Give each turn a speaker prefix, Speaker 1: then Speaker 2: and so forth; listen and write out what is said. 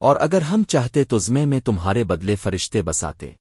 Speaker 1: اور اگر ہم چاہتے تو زمے میں تمہارے بدلے فرشتے بساتے۔